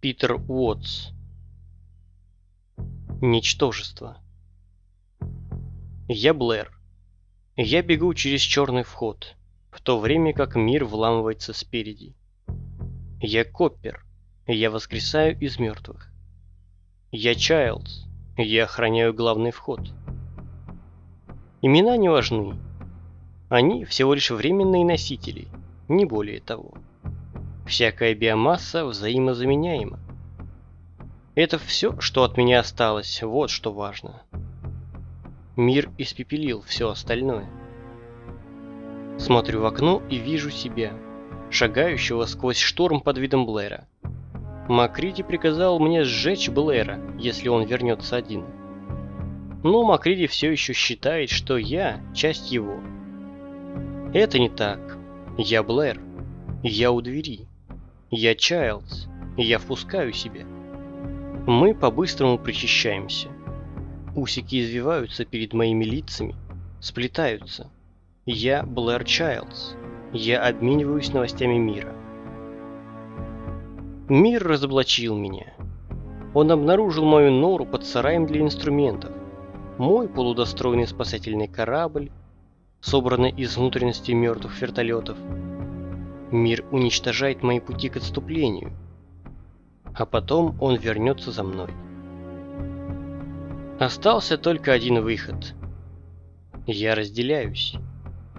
Питер Уотс. Ничтожество. Я Блэр. Я бегу через черный вход, в то время как мир вламывается спереди. Я Коппер. Я воскресаю из мертвых. Я Чайлдс. Я охраняю главный вход. Имена не важны. Они всего лишь временные носители, не более того. Всякая биомасса взаимозаменяема. Это все, что от меня осталось, вот что важно. Мир испепелил все остальное. Смотрю в окно и вижу себя, шагающего сквозь шторм под видом Блэра. Макриди приказал мне сжечь Блэра, если он вернется один. Но Макриди все еще считает, что я часть его. Это не так. Я Блэр. Я у двери. Я Чайлдс, я впускаю себя. Мы по-быстрому причащаемся. Усики извиваются перед моими лицами, сплетаются. Я Блэр Чайлдс. Я обмениваюсь новостями мира. Мир разоблачил меня. Он обнаружил мою нору под сараем для инструментов, мой полудостроенный спасательный корабль, собранный из внутренности мертвых вертолетов, Мир уничтожает мои пути к отступлению, а потом он вернется за мной. Остался только один выход. Я разделяюсь.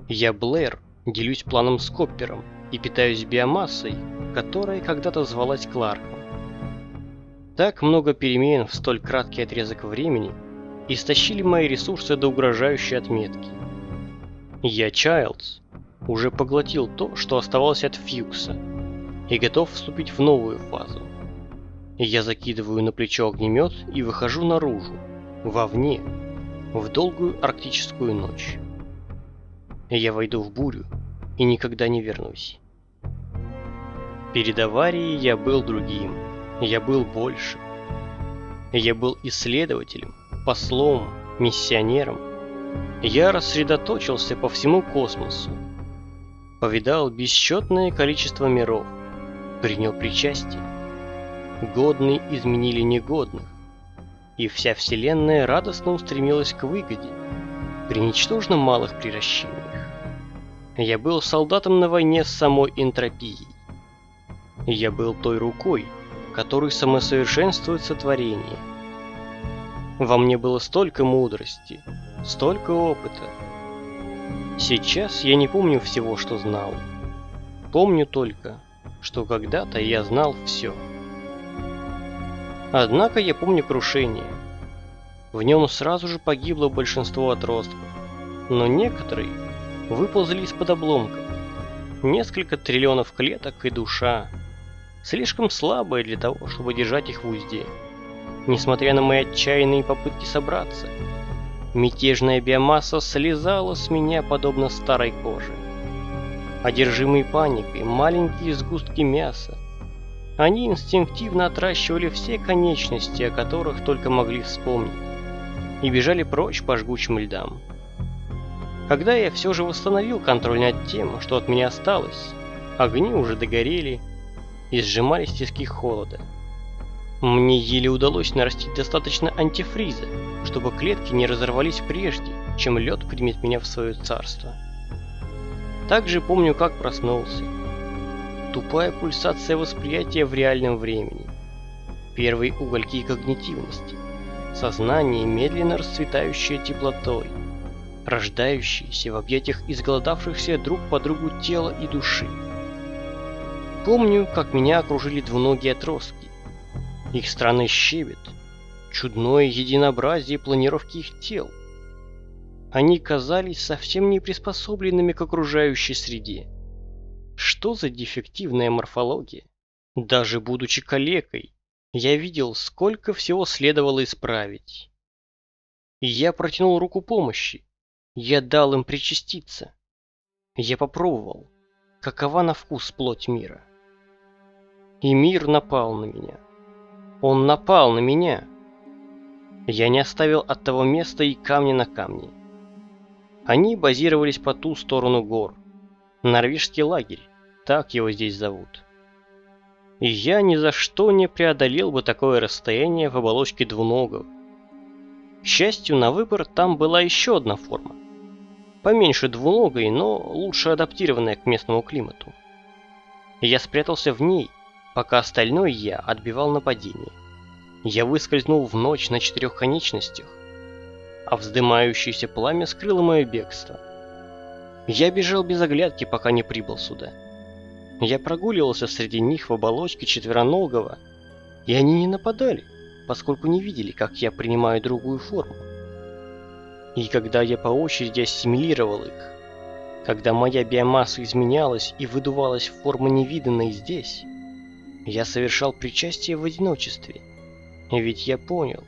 Я Блэр, делюсь планом с Коппером и питаюсь биомассой, которая когда-то звалась Кларком. Так много перемен в столь краткий отрезок времени истощили мои ресурсы до угрожающей отметки. Я Чайлдс, уже поглотил то, что оставалось от Фьюкса, и готов вступить в новую фазу. Я закидываю на плечо огнемет и выхожу наружу, вовне, в долгую арктическую ночь. Я войду в бурю и никогда не вернусь. Перед аварией я был другим, я был больше. Я был исследователем, послом, миссионером. Я рассредоточился по всему космосу, повидал бесчетное количество миров, принял причастие. Годные изменили негодных, и вся Вселенная радостно устремилась к выгоде при ничтожно малых приращениях. Я был солдатом на войне с самой энтропией. Я был той рукой, которой самосовершенствует сотворение. Во мне было столько мудрости, столько опыта, Сейчас я не помню всего, что знал. Помню только, что когда-то я знал все. Однако я помню крушение. В нем сразу же погибло большинство отростков, но некоторые выползли из-под обломков. Несколько триллионов клеток и душа, слишком слабые для того, чтобы держать их в узде. Несмотря на мои отчаянные попытки собраться – Мятежная биомасса слезала с меня подобно старой коже. Одержимые паникой, маленькие сгустки мяса. Они инстинктивно отращивали все конечности, о которых только могли вспомнить, и бежали прочь по жгучим льдам. Когда я все же восстановил контроль над тем, что от меня осталось, огни уже догорели и сжимались тиски холода. Мне еле удалось нарастить достаточно антифриза, чтобы клетки не разорвались прежде, чем лед примет меня в свое царство. Также помню, как проснулся. Тупая пульсация восприятия в реальном времени. Первые угольки когнитивности. Сознание, медленно расцветающее теплотой. Рождающееся в объятиях изголодавшихся друг по другу тела и души. Помню, как меня окружили двуногие отростки. Их странный щебет, чудное единообразие планировки их тел. Они казались совсем не приспособленными к окружающей среде. Что за дефективная морфология? Даже будучи калекой, я видел, сколько всего следовало исправить. Я протянул руку помощи. Я дал им причаститься. Я попробовал, какова на вкус плоть мира. И мир напал на меня. Он напал на меня. Я не оставил от того места и камня на камне. Они базировались по ту сторону гор. Норвежский лагерь, так его здесь зовут. И я ни за что не преодолел бы такое расстояние в оболочке двуногого. К счастью, на выбор там была еще одна форма. Поменьше двуногой, но лучше адаптированная к местному климату. Я спрятался в ней, пока остальной я отбивал нападение. Я выскользнул в ночь на четырех конечностях, а вздымающееся пламя скрыло мое бегство. Я бежал без оглядки, пока не прибыл сюда. Я прогуливался среди них в оболочке четвероногого, и они не нападали, поскольку не видели, как я принимаю другую форму. И когда я по очереди ассимилировал их, когда моя биомасса изменялась и выдувалась в форму невиданной здесь, я совершал причастие в одиночестве, ведь я понял,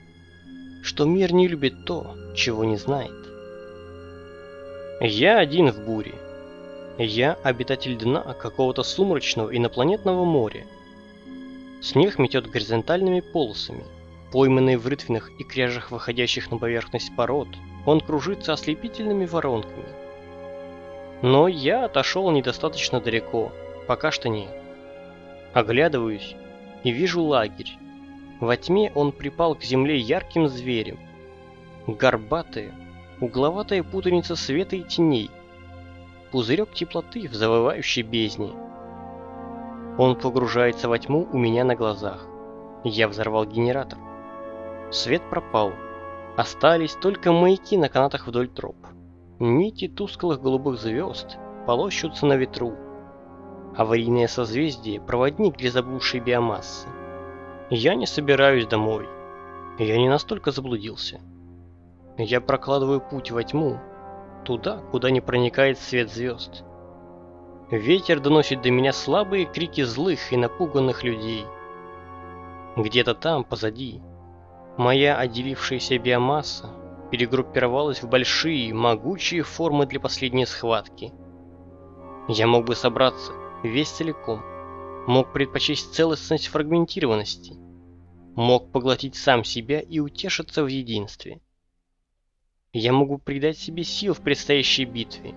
что мир не любит то, чего не знает. Я один в буре. Я обитатель дна какого-то сумрачного инопланетного моря. Снег метет горизонтальными полосами, пойманный в рытвинах и кряжах выходящих на поверхность пород, он кружится ослепительными воронками. Но я отошел недостаточно далеко, пока что нет. Оглядываюсь и вижу лагерь. Во тьме он припал к земле ярким зверем. Горбатая, угловатая путаница света и теней. Пузырек теплоты в завывающей бездне. Он погружается во тьму у меня на глазах. Я взорвал генератор. Свет пропал. Остались только маяки на канатах вдоль троп. Нити тусклых голубых звезд полощутся на ветру. Аварийное созвездие – проводник для заблудшей биомассы. Я не собираюсь домой. Я не настолько заблудился. Я прокладываю путь во тьму, туда, куда не проникает свет звезд. Ветер доносит до меня слабые крики злых и напуганных людей. Где-то там, позади, моя отделившаяся биомасса перегруппировалась в большие, могучие формы для последней схватки. Я мог бы собраться, весь целиком, мог предпочесть целостность фрагментированности, мог поглотить сам себя и утешиться в единстве. Я могу придать себе сил в предстоящей битве,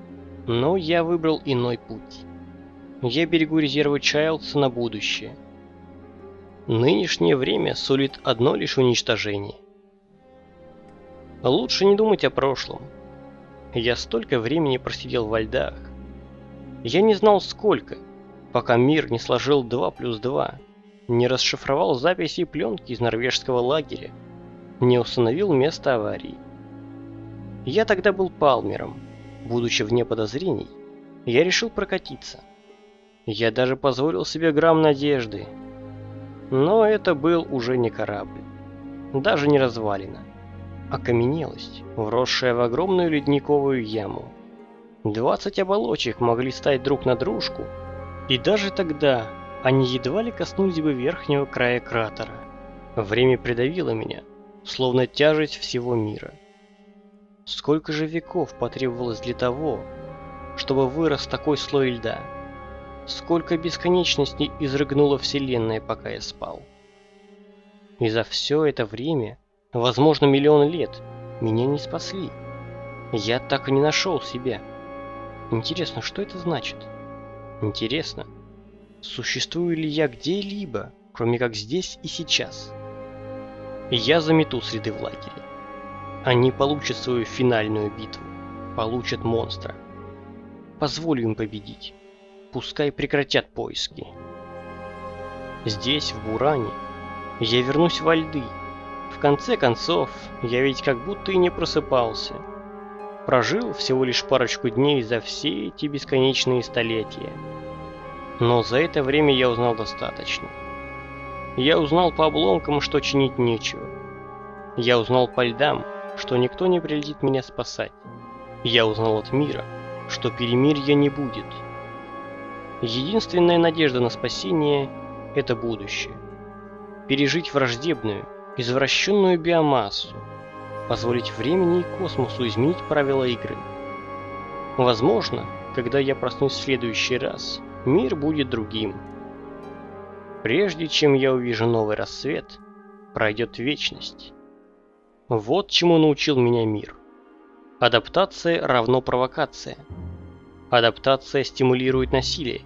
но я выбрал иной путь. Я берегу резервы Чайлдса на будущее. Нынешнее время сулит одно лишь уничтожение. Лучше не думать о прошлом. Я столько времени просидел во льдах. Я не знал сколько, пока мир не сложил 2 плюс 2, не расшифровал записи и пленки из норвежского лагеря, не установил место аварии. Я тогда был Палмером. Будучи вне подозрений, я решил прокатиться. Я даже позволил себе грамм надежды. Но это был уже не корабль. Даже не развалина. Окаменелость, вросшая в огромную ледниковую яму. 20 оболочек могли стать друг на дружку и даже тогда они едва ли коснулись бы верхнего края кратера. Время придавило меня, словно тяжесть всего мира. Сколько же веков потребовалось для того, чтобы вырос такой слой льда? Сколько бесконечностей изрыгнула Вселенная, пока я спал? И за все это время, возможно миллион лет, меня не спасли. Я так и не нашел себя. Интересно, что это значит? Интересно, существую ли я где-либо, кроме как здесь и сейчас? Я замету следы в лагере. Они получат свою финальную битву, получат монстра. Позволю им победить. Пускай прекратят поиски. Здесь, в Буране, я вернусь во льды. В конце концов, я ведь как будто и не просыпался. Прожил всего лишь парочку дней за все эти бесконечные столетия. Но за это время я узнал достаточно. Я узнал по обломкам, что чинить нечего. Я узнал по льдам, что никто не прилетит меня спасать. Я узнал от мира, что перемирия не будет. Единственная надежда на спасение – это будущее. Пережить враждебную, извращенную биомассу, позволить времени и космосу изменить правила игры. Возможно, когда я проснусь в следующий раз, мир будет другим. Прежде чем я увижу новый рассвет, пройдет вечность. Вот чему научил меня мир. Адаптация равно провокация. Адаптация стимулирует насилие.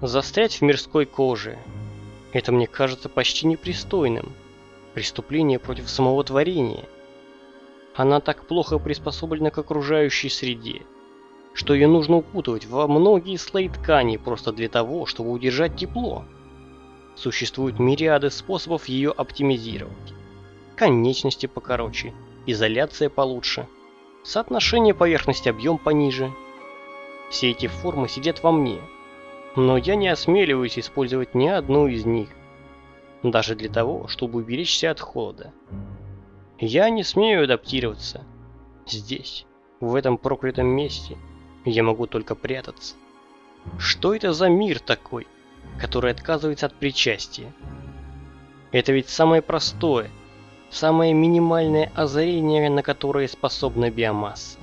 Застрять в мирской коже. Это мне кажется почти непристойным. Преступление против самого творения. Она так плохо приспособлена к окружающей среде, что ее нужно укутывать во многие слои ткани просто для того, чтобы удержать тепло. Существуют мириады способов ее оптимизировать. Конечности покороче, изоляция получше, соотношение поверхность-объем пониже. Все эти формы сидят во мне, но я не осмеливаюсь использовать ни одну из них, даже для того, чтобы уберечься от холода. Я не смею адаптироваться. Здесь, в этом проклятом месте, я могу только прятаться. Что это за мир такой, который отказывается от причастия? Это ведь самое простое, самое минимальное озарение, на которое способна биомасса.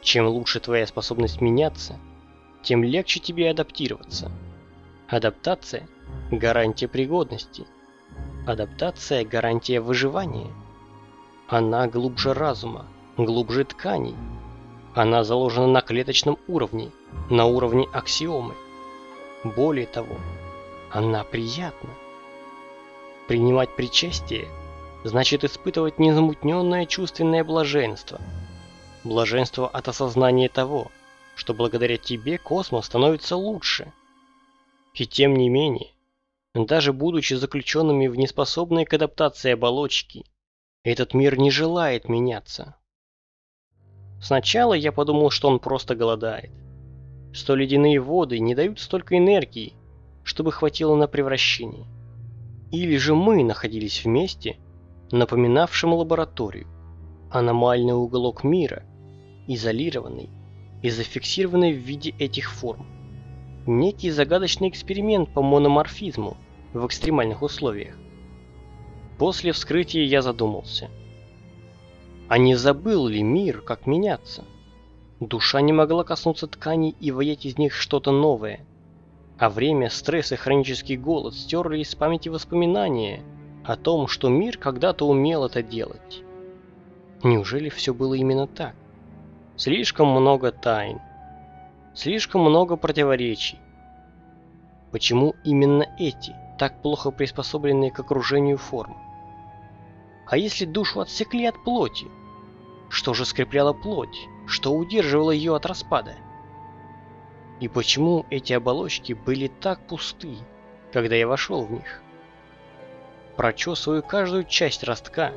Чем лучше твоя способность меняться, тем легче тебе адаптироваться. Адаптация – гарантия пригодности. Адаптация – гарантия выживания. Она глубже разума, глубже тканей. Она заложена на клеточном уровне, на уровне аксиомы. Более того, она приятна. Принимать причастие значит испытывать незамутненное чувственное блаженство. Блаженство от осознания того, что благодаря тебе космос становится лучше. И тем не менее, даже будучи заключенными в неспособные к адаптации оболочки, этот мир не желает меняться. Сначала я подумал, что он просто голодает. Что ледяные воды не дают столько энергии, чтобы хватило на превращение. Или же мы находились в месте, напоминавшем лабораторию. Аномальный уголок мира, изолированный и зафиксированный в виде этих форм. Некий загадочный эксперимент по мономорфизму в экстремальных условиях. После вскрытия я задумался. А не забыл ли мир, как меняться? Душа не могла коснуться тканей и воять из них что-то новое. А время, стресс и хронический голод стерли из памяти воспоминания о том, что мир когда-то умел это делать. Неужели все было именно так? Слишком много тайн. Слишком много противоречий. Почему именно эти, так плохо приспособленные к окружению формы? А если душу отсекли от плоти? Что же скрепляло плоть? Что удерживало ее от распада? И почему эти оболочки были так пусты, когда я вошел в них? Прочесываю каждую часть ростка,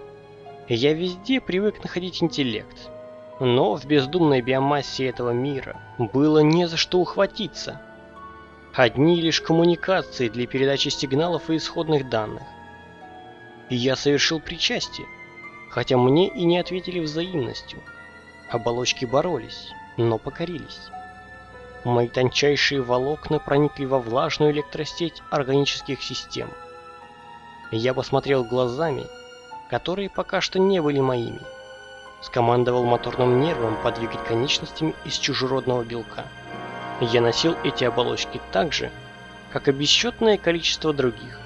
я везде привык находить интеллект. Но в бездумной биомассе этого мира было не за что ухватиться. Одни лишь коммуникации для передачи сигналов и исходных данных. И я совершил причастие, хотя мне и не ответили взаимностью. Оболочки боролись, но покорились. Мои тончайшие волокна проникли во влажную электросеть органических систем. Я посмотрел глазами, которые пока что не были моими. Скомандовал моторным нервом подвигать конечностями из чужеродного белка. Я носил эти оболочки так же, как и бесчетное количество других.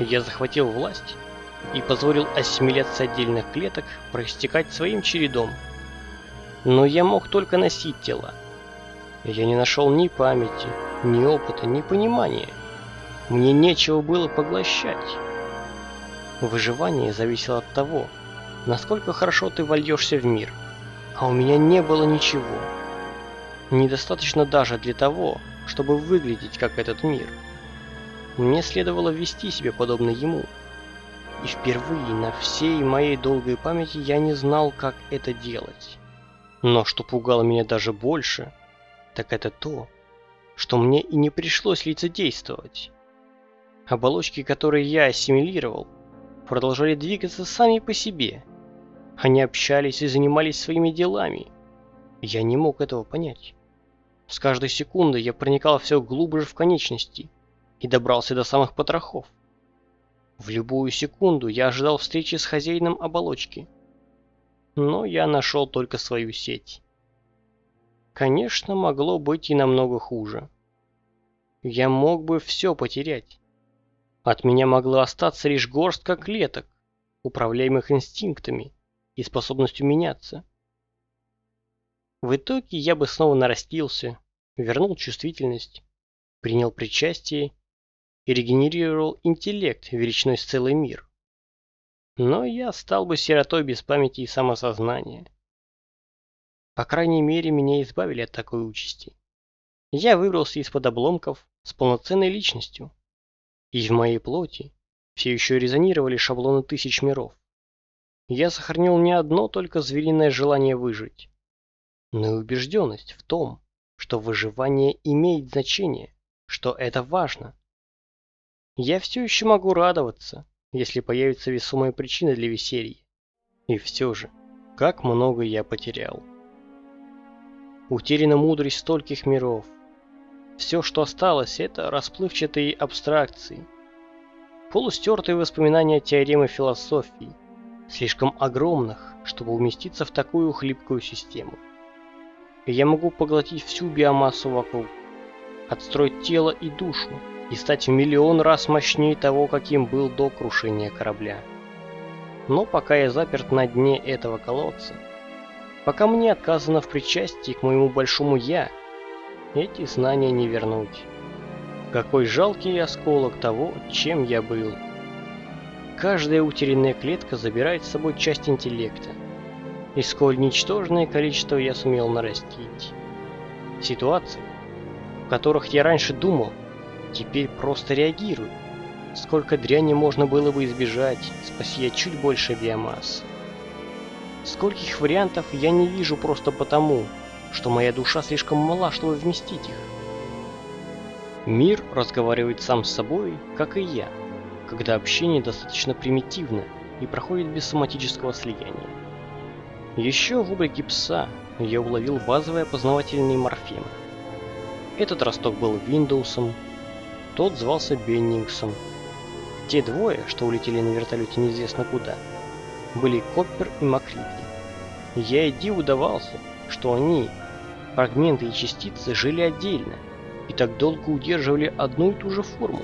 Я захватил власть и позволил ассимиляции отдельных клеток проистекать своим чередом. Но я мог только носить тела. Я не нашел ни памяти, ни опыта, ни понимания. Мне нечего было поглощать. Выживание зависело от того, насколько хорошо ты вольешься в мир. А у меня не было ничего. Недостаточно даже для того, чтобы выглядеть как этот мир. Мне следовало вести себя подобно ему. И впервые на всей моей долгой памяти я не знал, как это делать. Но что пугало меня даже больше, так это то, что мне и не пришлось лицедействовать. Оболочки, которые я ассимилировал, продолжали двигаться сами по себе. Они общались и занимались своими делами. Я не мог этого понять. С каждой секундой я проникал все глубже в конечности и добрался до самых потрохов. В любую секунду я ожидал встречи с хозяином оболочки. Но я нашел только свою сеть. Конечно, могло быть и намного хуже. Я мог бы все потерять. От меня могла остаться лишь горстка клеток, управляемых инстинктами и способностью меняться. В итоге я бы снова нарастился, вернул чувствительность принял причастие и регенерировал интеллект величиной с целый мир. Но я стал бы сиротой без памяти и самосознания. По крайней мере, меня избавили от такой участи. Я выбрался из-под обломков с полноценной личностью. И в моей плоти все еще резонировали шаблоны тысяч миров. Я сохранил не одно только звериное желание выжить, но и убежденность в том, что выживание имеет значение, что это важно. Я все еще могу радоваться, если появится весомая причина для веселья. И все же, как много я потерял. Утеряна мудрость стольких миров. Все, что осталось, это расплывчатые абстракции. Полустертые воспоминания теоремы философии – слишком огромных, чтобы уместиться в такую хлипкую систему. Я могу поглотить всю биомассу вокруг, отстроить тело и душу и стать в миллион раз мощнее того, каким был до крушения корабля. Но пока я заперт на дне этого колодца, пока мне отказано в причастии к моему большому «я», эти знания не вернуть. Какой жалкий осколок того, чем я был. Каждая утерянная клетка забирает с собой часть интеллекта. И сколь ничтожное количество я сумел нарастить. Ситуации, в которых я раньше думал, теперь просто реагирую. Сколько дряни можно было бы избежать, спаси я чуть больше биомассы. Скольких вариантов я не вижу просто потому, что моя душа слишком мала, чтобы вместить их. Мир разговаривает сам с собой, как и я когда общение достаточно примитивно и проходит без соматического слияния. Еще в облике пса я уловил базовые опознавательные морфемы. Этот росток был Виндоусом, тот звался Беннингсом. Те двое, что улетели на вертолете неизвестно куда, были Коппер и Макриди. Я и Ди удавался, что они, фрагменты и частицы, жили отдельно и так долго удерживали одну и ту же форму,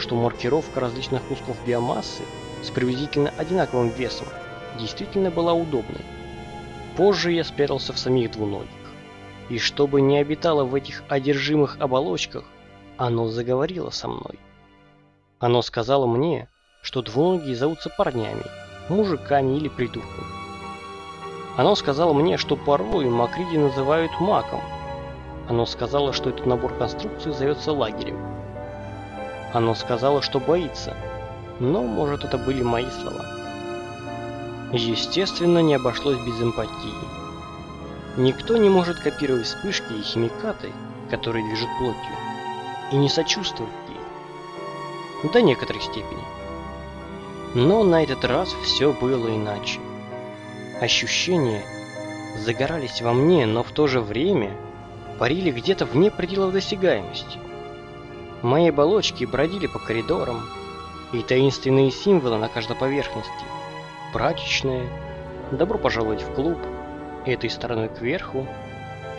что маркировка различных кусков биомассы с приблизительно одинаковым весом действительно была удобной. Позже я спрятался в самих двуногих. И чтобы не обитало в этих одержимых оболочках, оно заговорило со мной. Оно сказало мне, что двуногие зовутся парнями, мужиками или придурками. Оно сказало мне, что порой Макриди называют маком. Оно сказало, что этот набор конструкций зовется лагерем. Оно сказало, что боится, но, может, это были мои слова. Естественно, не обошлось без эмпатии. Никто не может копировать вспышки и химикаты, которые движут плотью, и не сочувствовать ей. До некоторой степени. Но на этот раз все было иначе. Ощущения загорались во мне, но в то же время парили где-то вне пределов досягаемости. Мои оболочки бродили по коридорам, и таинственные символы на каждой поверхности. Прачечная, добро пожаловать в клуб, этой стороной кверху,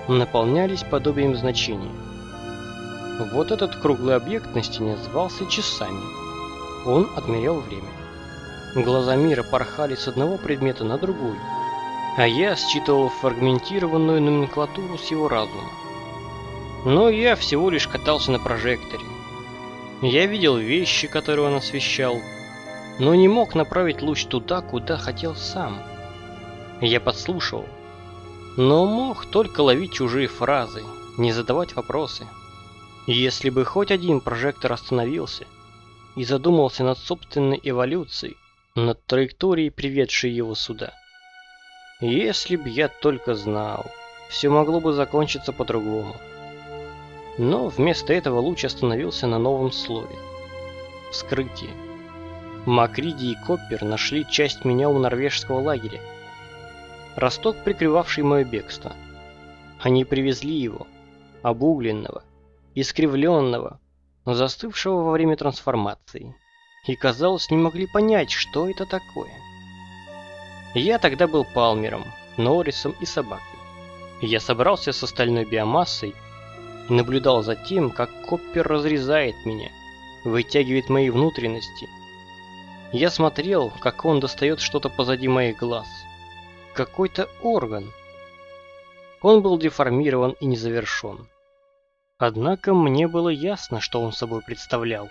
наполнялись подобием значения. Вот этот круглый объект на стене звался часами. Он отмерял время. Глаза мира порхали с одного предмета на другой, а я считывал фрагментированную номенклатуру с его разума. Но я всего лишь катался на прожекторе. Я видел вещи, которые он освещал, но не мог направить луч туда, куда хотел сам. Я подслушивал, но мог только ловить чужие фразы, не задавать вопросы. Если бы хоть один прожектор остановился и задумался над собственной эволюцией, над траекторией, приведшей его сюда. Если б я только знал, все могло бы закончиться по-другому. Но вместо этого луч остановился на новом слове. Вскрытие. Макриди и Коппер нашли часть меня у норвежского лагеря. Росток, прикрывавший мое бегство. Они привезли его, обугленного, искривленного, застывшего во время трансформации. И, казалось, не могли понять, что это такое. Я тогда был Палмером, Норрисом и собакой. Я собрался с остальной биомассой и наблюдал за тем, как Коппер разрезает меня, вытягивает мои внутренности. Я смотрел, как он достает что-то позади моих глаз. Какой-то орган. Он был деформирован и не завершен. Однако мне было ясно, что он собой представлял.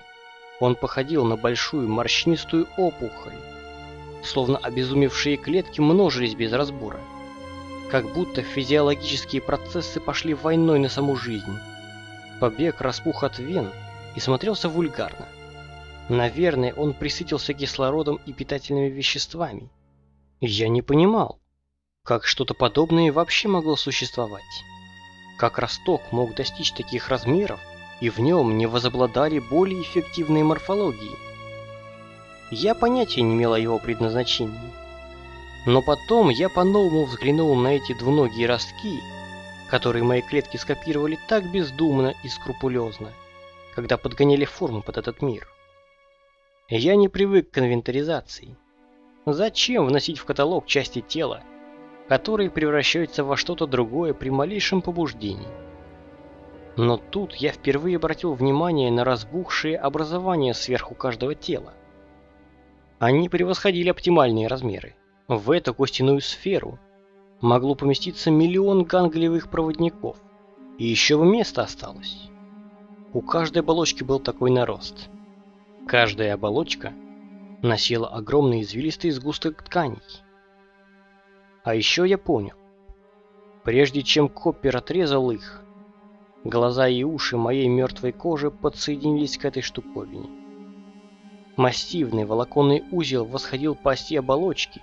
Он походил на большую морщинистую опухоль, словно обезумевшие клетки множились без разбора. Как будто физиологические процессы пошли войной на саму жизнь. Побег распух от вен и смотрелся вульгарно. Наверное, он присытился кислородом и питательными веществами. Я не понимал, как что-то подобное вообще могло существовать. Как росток мог достичь таких размеров, и в нем не возобладали более эффективные морфологии. Я понятия не имел о его предназначении. Но потом я по-новому взглянул на эти двуногие ростки, которые мои клетки скопировали так бездумно и скрупулезно, когда подгоняли форму под этот мир. Я не привык к инвентаризации. Зачем вносить в каталог части тела, которые превращаются во что-то другое при малейшем побуждении? Но тут я впервые обратил внимание на разбухшие образования сверху каждого тела. Они превосходили оптимальные размеры. В эту костяную сферу могло поместиться миллион ганглиевых проводников, и еще бы место осталось. У каждой оболочки был такой нарост. Каждая оболочка носила огромный извилистый сгусток тканей. А еще я понял, прежде чем Коппер отрезал их, глаза и уши моей мертвой кожи подсоединились к этой штуковине. Массивный волоконный узел восходил по оси оболочки,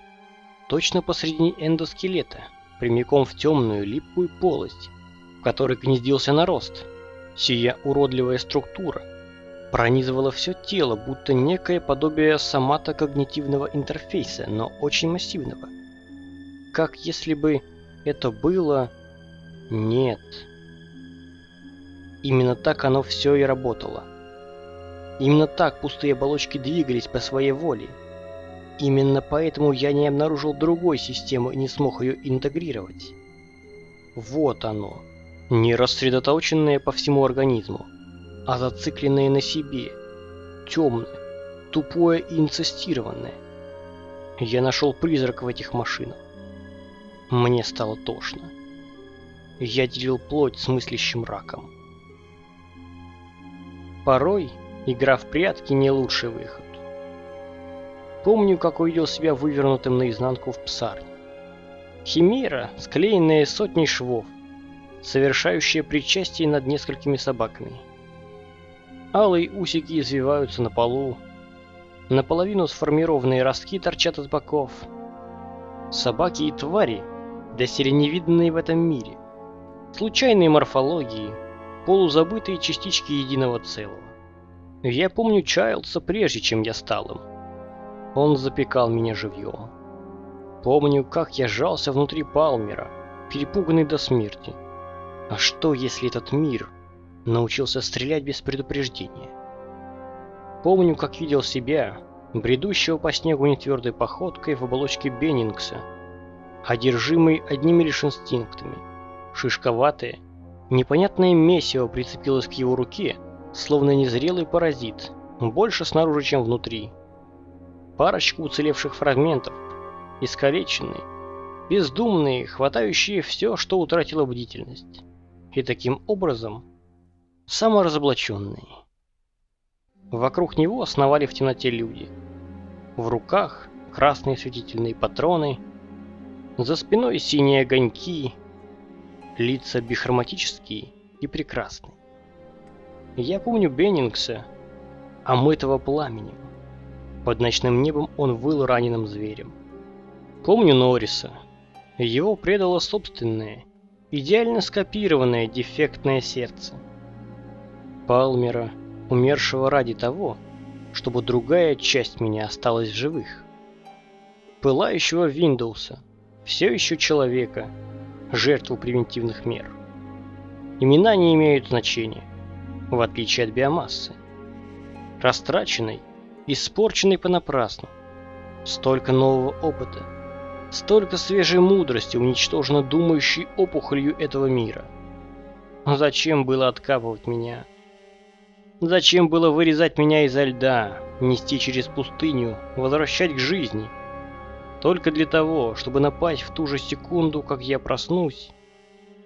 точно посредине эндоскелета, прямиком в темную липкую полость, в которой гнездился нарост. Сия уродливая структура пронизывала все тело, будто некое подобие сомато-когнитивного интерфейса, но очень массивного. Как если бы это было... Нет. Именно так оно все и работало. Именно так пустые оболочки двигались по своей воле. Именно поэтому я не обнаружил другой системы и не смог ее интегрировать. Вот оно. Не рассредоточенное по всему организму, а зацикленное на себе. Темное, тупое и инцестированное. Я нашел призрак в этих машинах. Мне стало тошно. Я делил плоть с мыслящим раком. Порой Игра в прятки не лучший выход. Помню, как увидел себя вывернутым наизнанку в псарне. Химера, склеенная сотней швов, совершающая причастие над несколькими собаками. Алые усики извиваются на полу, наполовину сформированные ростки торчат из боков. Собаки и твари, доселе невиданные в этом мире. Случайные морфологии, полузабытые частички единого целого. Я помню Чайлдса прежде, чем я стал им. Он запекал меня живьем. Помню, как я жался внутри Палмера, перепуганный до смерти. А что, если этот мир научился стрелять без предупреждения? Помню, как видел себя, бредущего по снегу нетвердой походкой в оболочке Беннингса, одержимый одними лишь инстинктами. Шишковатое, непонятное месиво прицепилось к его руке, словно незрелый паразит, больше снаружи, чем внутри. Парочку уцелевших фрагментов, искалеченные, бездумные, хватающие все, что утратило бдительность. И таким образом саморазоблаченные. Вокруг него основали в темноте люди. В руках красные светительные патроны, за спиной синие огоньки, лица бихроматические и прекрасные. Я помню Беннингса, омытого пламенем. Под ночным небом он выл раненым зверем. Помню Норриса. Его предало собственное, идеально скопированное дефектное сердце. Палмера, умершего ради того, чтобы другая часть меня осталась в живых. Пылающего Виндоуса, все еще человека, жертву превентивных мер. Имена не имеют значения в отличие от биомассы. Растраченной, испорченной понапрасну. Столько нового опыта, столько свежей мудрости уничтожено думающей опухолью этого мира. Зачем было откапывать меня? Зачем было вырезать меня изо льда, нести через пустыню, возвращать к жизни? Только для того, чтобы напасть в ту же секунду, как я проснусь.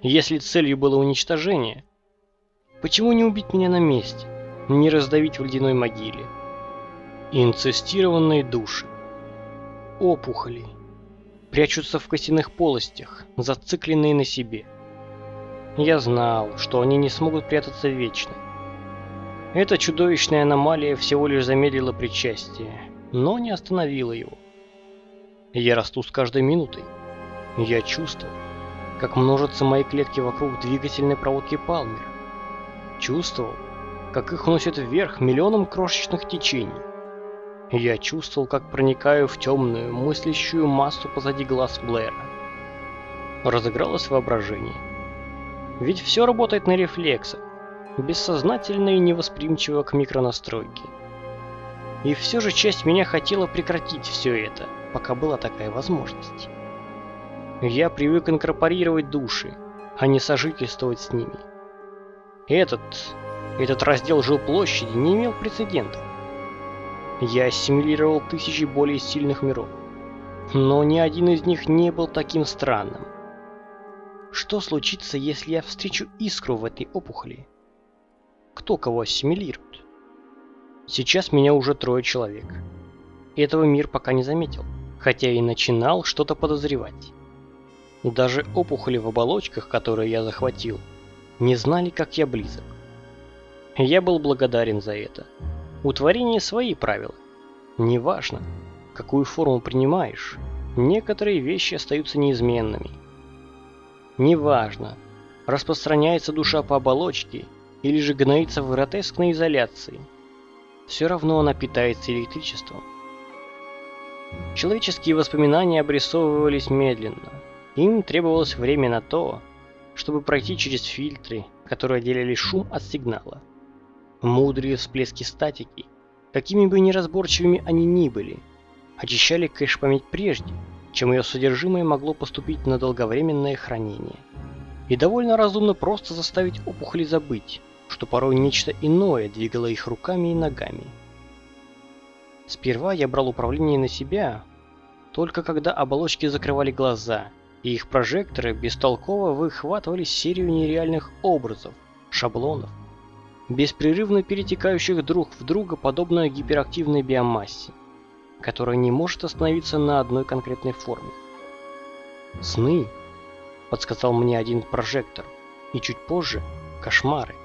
Если целью было уничтожение, Почему не убить меня на месте? Не раздавить в ледяной могиле? Инцестированные души. Опухоли. Прячутся в костяных полостях, зацикленные на себе. Я знал, что они не смогут прятаться вечно. Эта чудовищная аномалия всего лишь замедлила причастие, но не остановила его. Я расту с каждой минутой. Я чувствовал, как множатся мои клетки вокруг двигательной проводки Палмера. Чувствовал, как их уносят вверх миллионом крошечных течений. Я чувствовал, как проникаю в темную, мыслящую массу позади глаз Блэра. Разыгралось воображение. Ведь все работает на рефлексах, бессознательно и невосприимчиво к микронастройке. И все же часть меня хотела прекратить все это, пока была такая возможность. Я привык инкорпорировать души, а не сожительствовать с ними. Этот, этот раздел жилплощади не имел прецедентов. Я ассимилировал тысячи более сильных миров, но ни один из них не был таким странным. Что случится, если я встречу искру в этой опухоли? Кто кого ассимилирует? Сейчас меня уже трое человек. Этого мир пока не заметил, хотя и начинал что-то подозревать. Даже опухоли в оболочках, которые я захватил, не знали, как я близок. Я был благодарен за это. У творения свои правила. Неважно, какую форму принимаешь, некоторые вещи остаются неизменными. Неважно, распространяется душа по оболочке или же гноится в гротескной изоляции. Все равно она питается электричеством. Человеческие воспоминания обрисовывались медленно – им требовалось время на то, чтобы пройти через фильтры, которые отделяли шум от сигнала. Мудрые всплески статики, какими бы неразборчивыми они ни были, очищали кэш-память прежде, чем ее содержимое могло поступить на долговременное хранение. И довольно разумно просто заставить опухоли забыть, что порой нечто иное двигало их руками и ногами. Сперва я брал управление на себя, только когда оболочки закрывали глаза – и их прожекторы бестолково выхватывали серию нереальных образов, шаблонов, беспрерывно перетекающих друг в друга подобно гиперактивной биомассе, которая не может остановиться на одной конкретной форме. «Сны», — подсказал мне один прожектор, и чуть позже — «кошмары».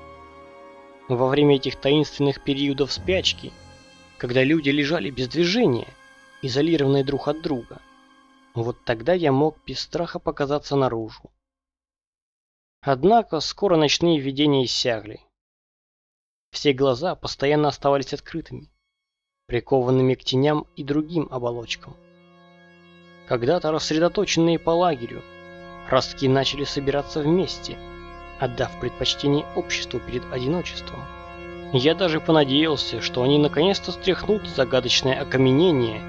Во время этих таинственных периодов спячки, когда люди лежали без движения, изолированные друг от друга — вот тогда я мог без страха показаться наружу. Однако скоро ночные видения иссякли. Все глаза постоянно оставались открытыми, прикованными к теням и другим оболочкам. Когда-то рассредоточенные по лагерю, ростки начали собираться вместе, отдав предпочтение обществу перед одиночеством. Я даже понадеялся, что они наконец-то стряхнут загадочное окаменение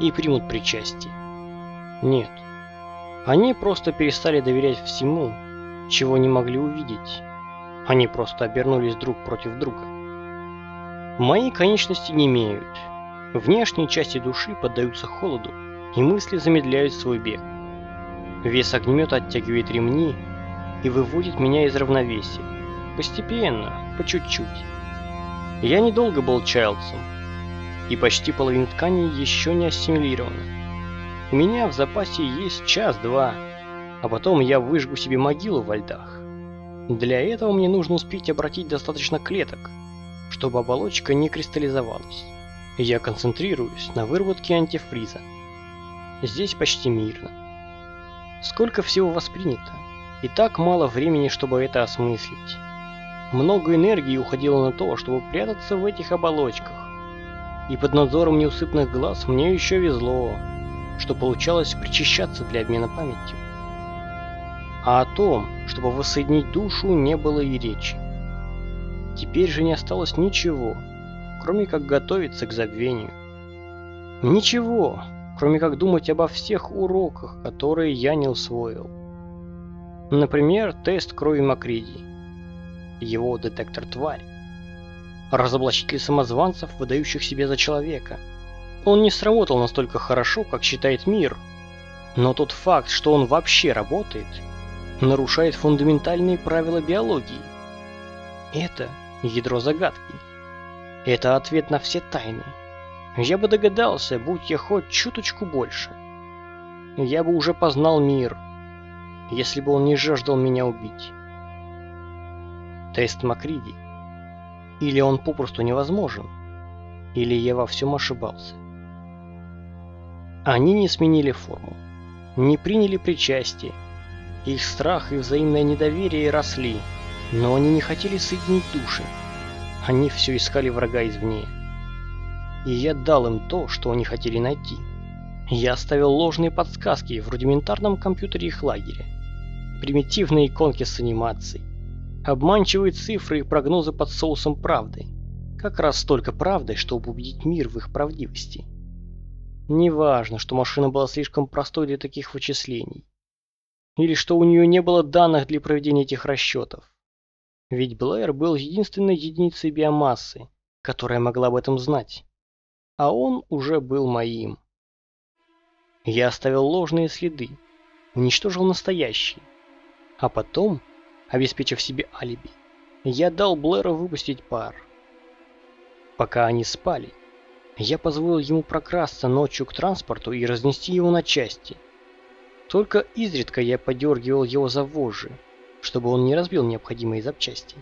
и примут причастие. Нет. Они просто перестали доверять всему, чего не могли увидеть. Они просто обернулись друг против друга. Мои конечности не имеют. Внешние части души поддаются холоду, и мысли замедляют свой бег. Вес огнемета оттягивает ремни и выводит меня из равновесия. Постепенно, по чуть-чуть. Я недолго был чайлдсом, и почти половина ткани еще не ассимилирована. У меня в запасе есть час-два, а потом я выжгу себе могилу во льдах. Для этого мне нужно успеть обратить достаточно клеток, чтобы оболочка не кристаллизовалась. Я концентрируюсь на выработке антифриза. Здесь почти мирно. Сколько всего воспринято, и так мало времени, чтобы это осмыслить. Много энергии уходило на то, чтобы прятаться в этих оболочках. И под надзором неусыпных глаз мне еще везло что получалось причащаться для обмена памятью. А о том, чтобы воссоединить душу, не было и речи. Теперь же не осталось ничего, кроме как готовиться к забвению. Ничего, кроме как думать обо всех уроках, которые я не усвоил. Например, тест крови Макриди. Его детектор тварь. Разоблачитель самозванцев, выдающих себя за человека – он не сработал настолько хорошо, как считает мир. Но тот факт, что он вообще работает, нарушает фундаментальные правила биологии. Это ядро загадки. Это ответ на все тайны. Я бы догадался, будь я хоть чуточку больше. Я бы уже познал мир, если бы он не жаждал меня убить. Тест Макриди. Или он попросту невозможен, или я во всем ошибался. Они не сменили форму, не приняли причастие. Их страх и взаимное недоверие росли, но они не хотели соединить души. Они все искали врага извне. И я дал им то, что они хотели найти. Я оставил ложные подсказки в рудиментарном компьютере их лагеря. Примитивные иконки с анимацией. Обманчивые цифры и прогнозы под соусом правды. Как раз столько правды, чтобы убедить мир в их правдивости. Неважно, что машина была слишком простой для таких вычислений. Или что у нее не было данных для проведения этих расчетов. Ведь Блэр был единственной единицей биомассы, которая могла об этом знать. А он уже был моим. Я оставил ложные следы, уничтожил настоящие. А потом, обеспечив себе алиби, я дал Блэру выпустить пар. Пока они спали, я позволил ему прокрасться ночью к транспорту и разнести его на части. Только изредка я подергивал его за вожжи, чтобы он не разбил необходимые запчасти.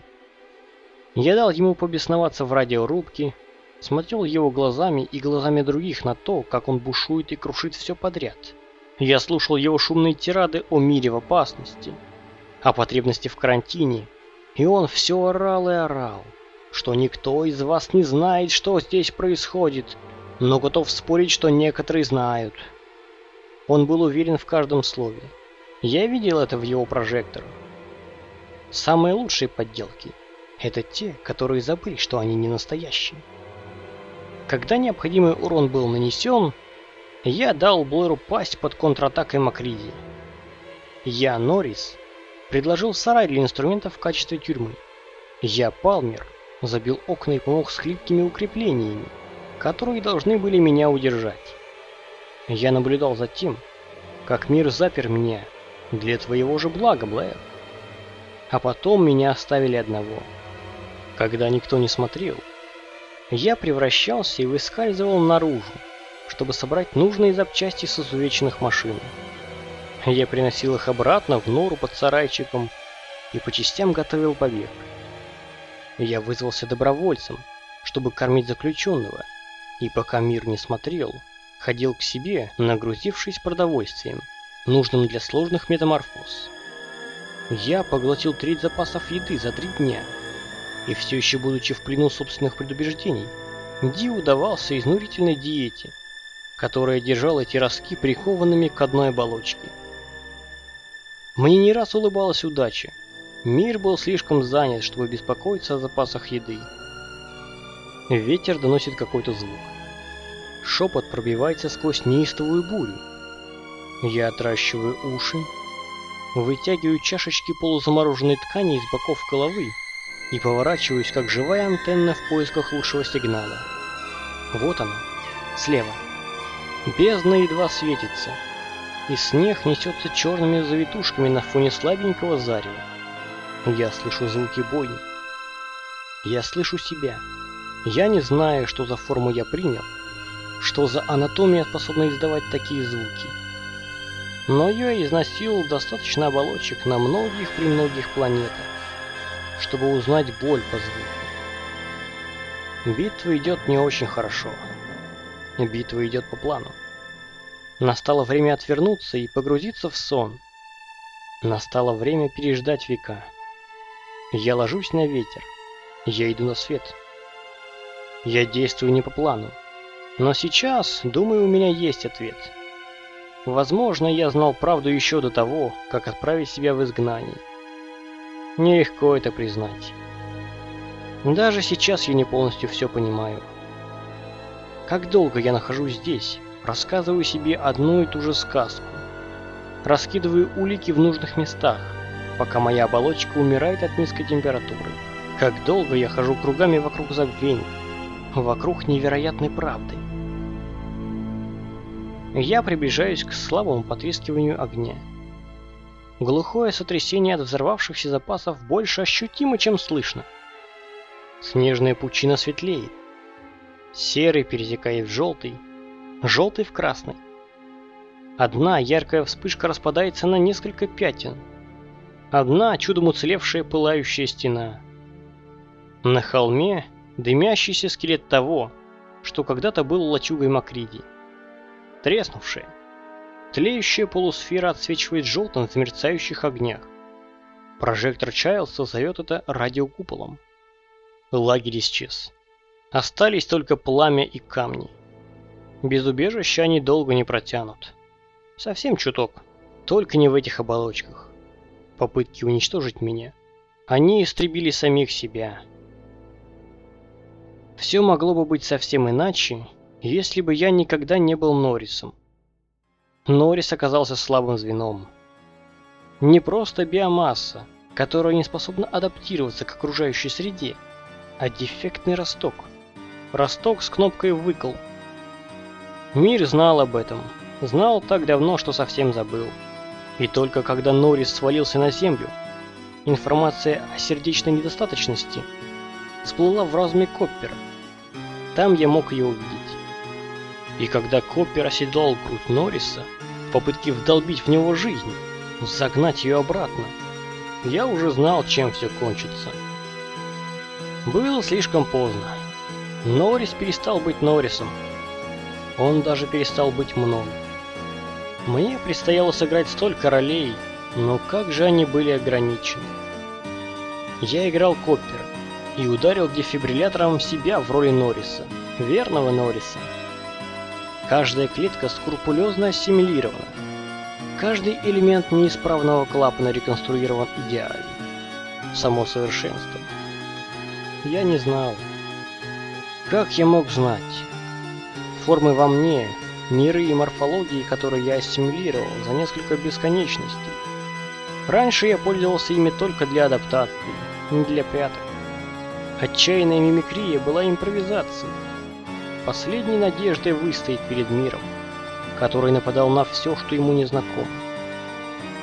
Я дал ему побесноваться в радиорубке, смотрел его глазами и глазами других на то, как он бушует и крушит все подряд. Я слушал его шумные тирады о мире в опасности, о потребности в карантине, и он все орал и орал что никто из вас не знает, что здесь происходит, но готов спорить, что некоторые знают. Он был уверен в каждом слове. Я видел это в его прожекторах. Самые лучшие подделки – это те, которые забыли, что они не настоящие. Когда необходимый урон был нанесен, я дал Блэру пасть под контратакой Макриди. Я, Норрис, предложил сарай для инструментов в качестве тюрьмы. Я, Палмер, забил окна и помог с хлипкими укреплениями, которые должны были меня удержать. Я наблюдал за тем, как мир запер меня для твоего же блага, Блэр. А потом меня оставили одного. Когда никто не смотрел, я превращался и выскальзывал наружу, чтобы собрать нужные запчасти с изувеченных машин. Я приносил их обратно в нору под сарайчиком и по частям готовил побег. Я вызвался добровольцем, чтобы кормить заключенного, и пока мир не смотрел, ходил к себе, нагрузившись продовольствием, нужным для сложных метаморфоз. Я поглотил треть запасов еды за три дня, и все еще будучи в плену собственных предубеждений, Ди удавался изнурительной диете, которая держала эти ростки прикованными к одной оболочке. Мне не раз улыбалась удача, Мир был слишком занят, чтобы беспокоиться о запасах еды. Ветер доносит какой-то звук. Шепот пробивается сквозь неистовую бурю. Я отращиваю уши, вытягиваю чашечки полузамороженной ткани из боков головы и поворачиваюсь, как живая антенна в поисках лучшего сигнала. Вот она, слева. Бездна едва светится, и снег несется черными завитушками на фоне слабенького зарева. Я слышу звуки бойни. Я слышу себя. Я не знаю, что за форму я принял, что за анатомия способна издавать такие звуки. Но я износил достаточно оболочек на многих при многих планетах, чтобы узнать боль по звуку. Битва идет не очень хорошо. Битва идет по плану. Настало время отвернуться и погрузиться в сон. Настало время переждать века. Я ложусь на ветер. Я иду на свет. Я действую не по плану. Но сейчас, думаю, у меня есть ответ. Возможно, я знал правду еще до того, как отправить себя в изгнание. Нелегко это признать. Даже сейчас я не полностью все понимаю. Как долго я нахожусь здесь, рассказываю себе одну и ту же сказку. Раскидываю улики в нужных местах, пока моя оболочка умирает от низкой температуры. Как долго я хожу кругами вокруг забвений, вокруг невероятной правды. Я приближаюсь к слабому потрескиванию огня. Глухое сотрясение от взорвавшихся запасов больше ощутимо, чем слышно. Снежная пучина светлеет. Серый перетекает в желтый, желтый в красный. Одна яркая вспышка распадается на несколько пятен. Одна чудом уцелевшая пылающая стена. На холме дымящийся скелет того, что когда-то был лачугой Макриди. Треснувшая, тлеющая полусфера отсвечивает желтым в мерцающих огнях. Прожектор Чайлса зовет это радиокуполом. Лагерь исчез. Остались только пламя и камни. Без убежища они долго не протянут. Совсем чуток. Только не в этих оболочках. Попытки уничтожить меня. Они истребили самих себя. Все могло бы быть совсем иначе, если бы я никогда не был Норрисом. Норрис оказался слабым звеном. Не просто биомасса, которая не способна адаптироваться к окружающей среде, а дефектный росток. Росток с кнопкой «выкл». Мир знал об этом, знал так давно, что совсем забыл. И только когда Норрис свалился на землю, информация о сердечной недостаточности всплыла в разуме Коппера. Там я мог ее увидеть. И когда Коппер оседлал грудь Норриса в попытке вдолбить в него жизнь, загнать ее обратно, я уже знал, чем все кончится. Было слишком поздно. Норрис перестал быть Норрисом. Он даже перестал быть мной. Мне предстояло сыграть столько ролей, но как же они были ограничены. Я играл Коппера и ударил дефибриллятором себя в роли Норриса, верного Норриса. Каждая клетка скрупулезно ассимилирована. Каждый элемент неисправного клапана реконструирован идеально. Само совершенство. Я не знал. Как я мог знать? Формы во мне, миры и морфологии, которые я ассимилировал за несколько бесконечностей. Раньше я пользовался ими только для адаптации, не для пряток. Отчаянная мимикрия была импровизацией. Последней надеждой выстоять перед миром, который нападал на все, что ему не знакомо.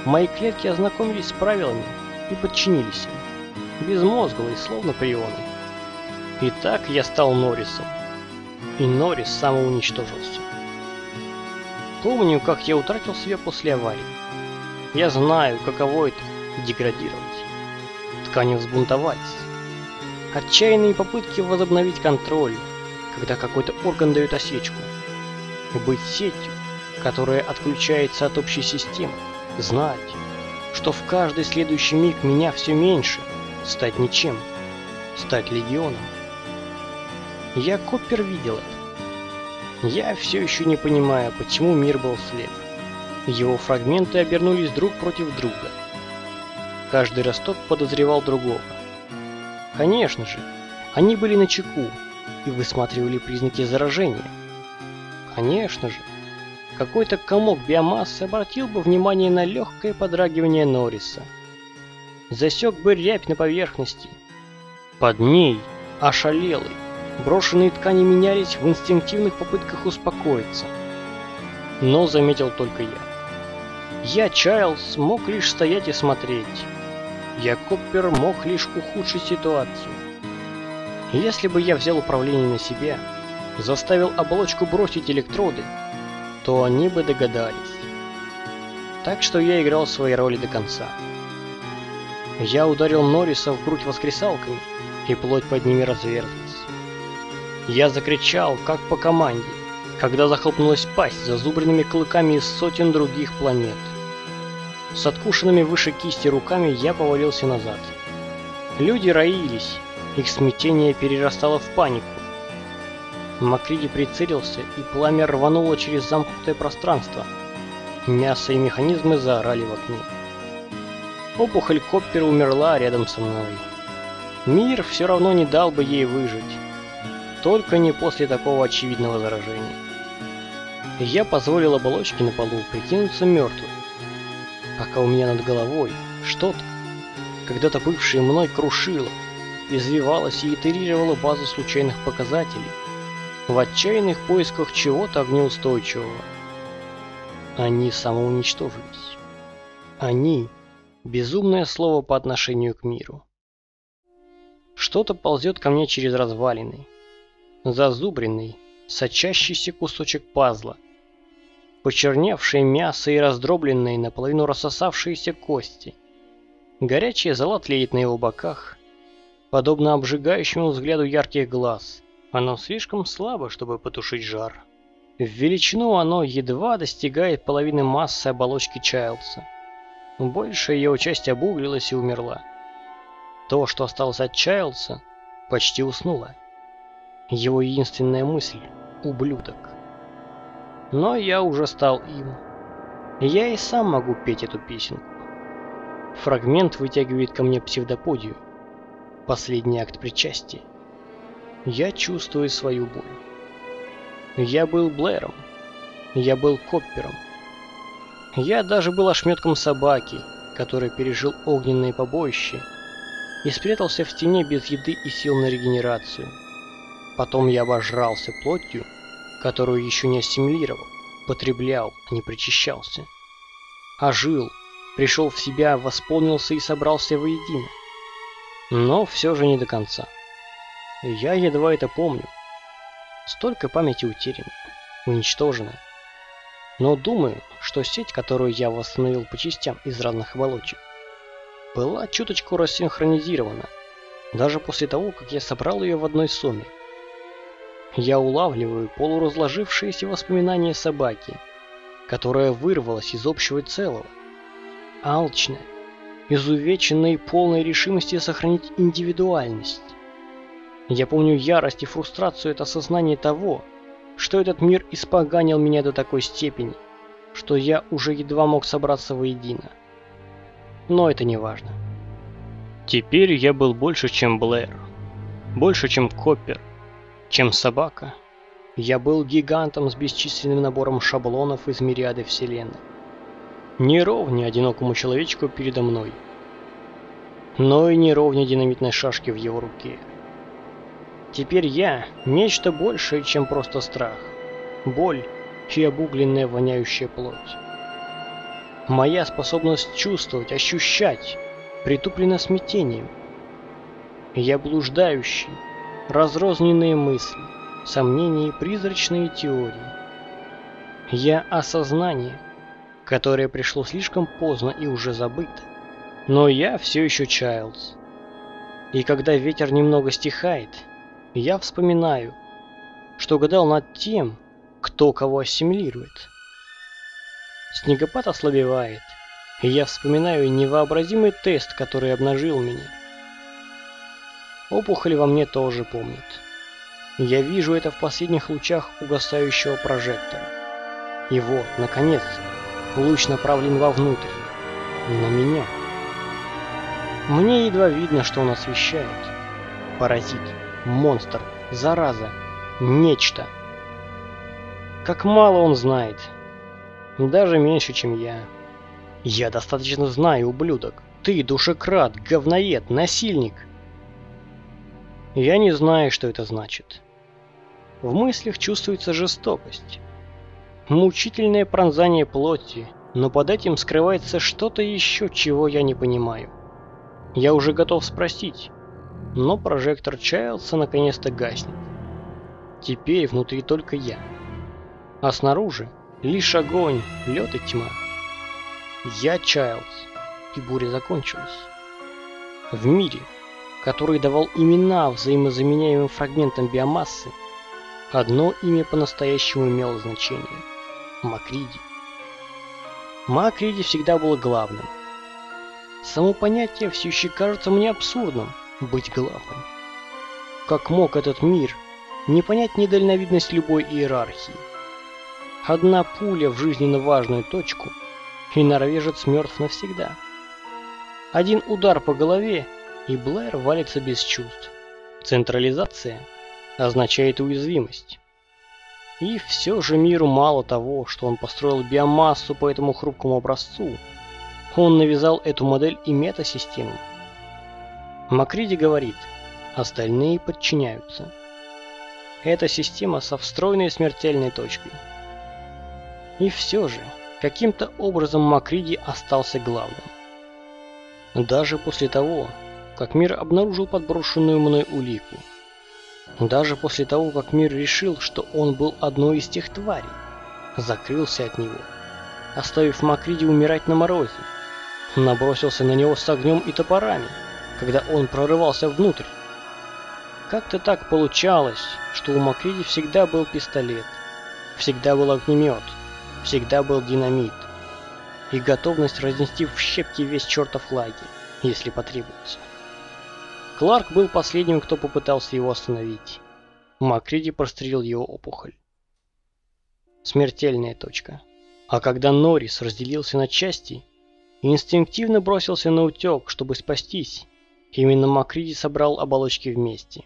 Мои клетки ознакомились с правилами и подчинились им, безмозглые, словно прионы. И так я стал Норрисом. И Норрис самоуничтожился. Помню, как я утратил себя после аварии. Я знаю, каково это — деградировать. Ткани взбунтовались. Отчаянные попытки возобновить контроль, когда какой-то орган дает осечку. Быть сетью, которая отключается от общей системы. Знать, что в каждый следующий миг меня все меньше. Стать ничем. Стать легионом. Я Коппер видел это. Я все еще не понимаю, почему мир был слеп. Его фрагменты обернулись друг против друга. Каждый росток подозревал другого. Конечно же, они были на чеку и высматривали признаки заражения. Конечно же, какой-то комок биомассы обратил бы внимание на легкое подрагивание Норриса. Засек бы рябь на поверхности. Под ней, ошалелый, брошенные ткани менялись в инстинктивных попытках успокоиться. Но заметил только я. Я, Чайлз, мог лишь стоять и смотреть. Я, Коппер, мог лишь ухудшить ситуацию. Если бы я взял управление на себя, заставил оболочку бросить электроды, то они бы догадались. Так что я играл свои роли до конца. Я ударил Норриса в грудь воскресалками, и плоть под ними разверзлась. Я закричал, как по команде, когда захлопнулась пасть зазубренными клыками из сотен других планет. С откушенными выше кисти руками я повалился назад. Люди роились, их смятение перерастало в панику. Макриди прицелился, и пламя рвануло через замкнутое пространство. Мясо и механизмы заорали в окне. Опухоль Коппера умерла рядом со мной. Мир все равно не дал бы ей выжить. Только не после такого очевидного заражения. Я позволил оболочке на полу прикинуться мертвым пока у меня над головой что-то, когда-то бывшее мной, крушило, извивалось и итерировало базу случайных показателей в отчаянных поисках чего-то огнеустойчивого. Они самоуничтожились. Они — безумное слово по отношению к миру. Что-то ползет ко мне через развалины. Зазубренный, сочащийся кусочек пазла. Почерневшее мясо и раздробленные, наполовину рассосавшиеся кости. Горячая зола тлеет на его боках, подобно обжигающему взгляду ярких глаз. Оно слишком слабо, чтобы потушить жар. В величину оно едва достигает половины массы оболочки Чайлдса. Большая его часть обуглилась и умерла. То, что осталось от Чайлдса, почти уснуло. Его единственная мысль — ублюдок. Но я уже стал им. Я и сам могу петь эту песенку. Фрагмент вытягивает ко мне псевдоподию. Последний акт причастия. Я чувствую свою боль. Я был Блэром. Я был Коппером. Я даже был ошметком собаки, который пережил огненные побоища и спрятался в стене без еды и сил на регенерацию. Потом я обожрался плотью, которую еще не ассимилировал, потреблял, а не причащался. Ожил, пришел в себя, восполнился и собрался воедино. Но все же не до конца. Я едва это помню. Столько памяти утеряно, уничтожено. Но думаю, что сеть, которую я восстановил по частям из разных оболочек, была чуточку рассинхронизирована, даже после того, как я собрал ее в одной сумме. Я улавливаю полуразложившиеся воспоминания собаки, которая вырвалась из общего целого. Алчная, изувеченная и полной решимости сохранить индивидуальность. Я помню ярость и фрустрацию от осознания того, что этот мир испоганил меня до такой степени, что я уже едва мог собраться воедино. Но это не важно. Теперь я был больше, чем Блэр. Больше, чем Коппер. Чем собака. Я был гигантом с бесчисленным набором шаблонов из мириады вселенной. Не ровнее одинокому человечку передо мной. Но и не ровнее динамитной шашки в его руке. Теперь я – нечто большее, чем просто страх, боль и обугленная воняющая плоть. Моя способность чувствовать, ощущать притуплена смятением. Я блуждающий, разрозненные мысли, сомнения и призрачные теории. Я осознание, которое пришло слишком поздно и уже забыто. Но я все еще Чайлдс. И когда ветер немного стихает, я вспоминаю, что гадал над тем, кто кого ассимилирует. Снегопад ослабевает, и я вспоминаю невообразимый тест, который обнажил меня. Опухоль во мне тоже помнит. Я вижу это в последних лучах угасающего прожектора. И вот, наконец, луч направлен вовнутрь, на меня. Мне едва видно, что он освещает. Паразит монстр, зараза, нечто. Как мало он знает. Даже меньше, чем я. Я достаточно знаю, ублюдок. Ты душекрат, говноед, насильник. Я не знаю, что это значит. В мыслях чувствуется жестокость. Мучительное пронзание плоти, но под этим скрывается что-то еще, чего я не понимаю. Я уже готов спросить, но прожектор Чайлдса наконец-то гаснет. Теперь внутри только я. А снаружи лишь огонь, лед и тьма. Я Чайлдс, и буря закончилась. В мире, который давал имена взаимозаменяемым фрагментам биомассы, одно имя по-настоящему имело значение – Макриди. Макриди всегда было главным. Само понятие все еще кажется мне абсурдным – быть главным. Как мог этот мир не понять недальновидность любой иерархии? Одна пуля в жизненно важную точку, и норвежец мертв навсегда. Один удар по голове, и Блэр валится без чувств. Централизация означает уязвимость. И все же миру мало того, что он построил биомассу по этому хрупкому образцу. Он навязал эту модель и метасистему, Макриди говорит, остальные подчиняются. Эта система со встроенной смертельной точкой. И все же, каким-то образом Макриди остался главным. Даже после того, как мир обнаружил подброшенную мной улику. Даже после того, как мир решил, что он был одной из тех тварей, закрылся от него, оставив Макриди умирать на морозе, набросился на него с огнем и топорами, когда он прорывался внутрь. Как-то так получалось, что у Макриди всегда был пистолет, всегда был огнемет, всегда был динамит и готовность разнести в щепки весь чертов лагерь, если потребуется. Кларк был последним, кто попытался его остановить. Макриди прострелил его опухоль. Смертельная точка. А когда Норрис разделился на части и инстинктивно бросился на утек, чтобы спастись, именно Макриди собрал оболочки вместе.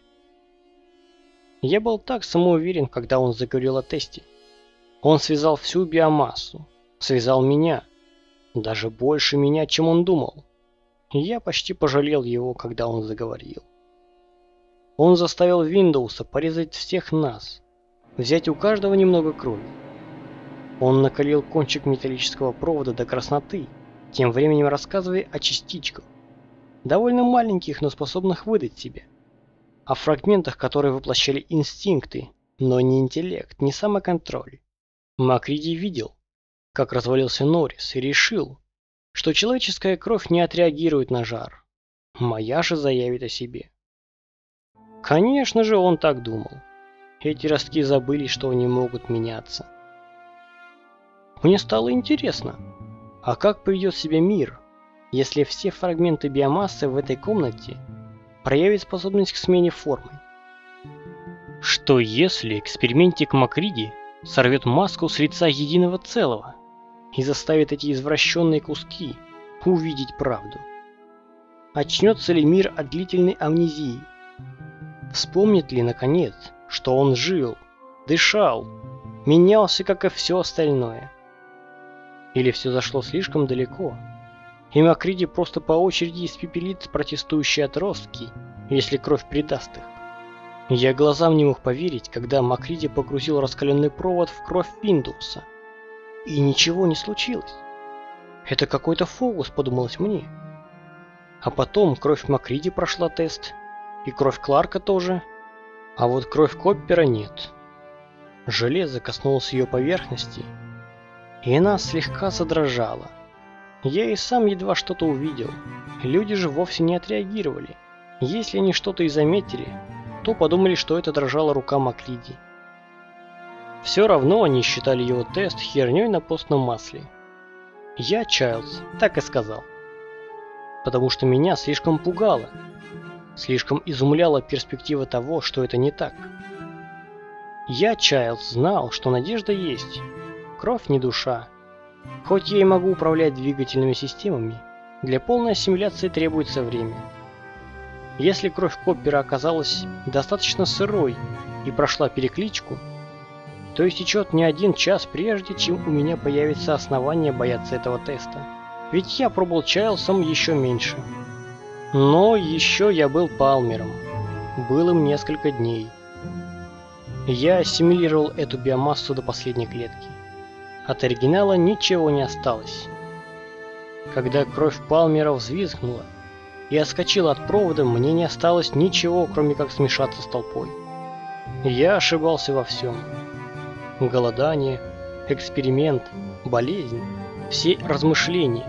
Я был так самоуверен, когда он заговорил о тесте. Он связал всю биомассу, связал меня, даже больше меня, чем он думал. Я почти пожалел его, когда он заговорил. Он заставил Виндоуса порезать всех нас, взять у каждого немного крови. Он накалил кончик металлического провода до красноты, тем временем рассказывая о частичках, довольно маленьких, но способных выдать себя, о фрагментах, которые воплощали инстинкты, но не интеллект, не самоконтроль. Макриди видел, как развалился Норрис, и решил, что человеческая кровь не отреагирует на жар. Моя же заявит о себе. Конечно же, он так думал. Эти ростки забыли, что они могут меняться. Мне стало интересно, а как поведет себя мир, если все фрагменты биомассы в этой комнате проявят способность к смене формы? Что если экспериментик Макриди сорвет маску с лица единого целого? И заставит эти извращенные куски увидеть правду. Очнется ли мир от длительной амнезии? Вспомнит ли, наконец, что он жил, дышал, менялся, как и все остальное? Или все зашло слишком далеко, и Макриди просто по очереди испепелит протестующие отростки, если кровь предаст их? Я глазам не мог поверить, когда Макриди погрузил раскаленный провод в кровь Виндуса. И ничего не случилось. Это какой-то фокус, подумалось мне. А потом кровь Макриди прошла тест, и кровь Кларка тоже, а вот кровь Коппера нет. Железо коснулось ее поверхности, и она слегка задрожала. Я и сам едва что-то увидел. Люди же вовсе не отреагировали. Если они что-то и заметили, то подумали, что это дрожала рука Макриди. Все равно они считали его тест херней на постном масле. Я, Чайлз, так и сказал. Потому что меня слишком пугало. Слишком изумляла перспектива того, что это не так. Я, Чайлз, знал, что надежда есть. Кровь не душа. Хоть я и могу управлять двигательными системами, для полной ассимиляции требуется время. Если кровь Коппера оказалась достаточно сырой и прошла перекличку, то истечет не один час прежде, чем у меня появится основание бояться этого теста. Ведь я пробовал Чайлсом еще меньше. Но еще я был Палмером. Был им несколько дней. Я ассимилировал эту биомассу до последней клетки. От оригинала ничего не осталось. Когда кровь Палмера взвизгнула и отскочила от провода, мне не осталось ничего, кроме как смешаться с толпой. Я ошибался во всем голодание, эксперимент, болезнь, все размышления,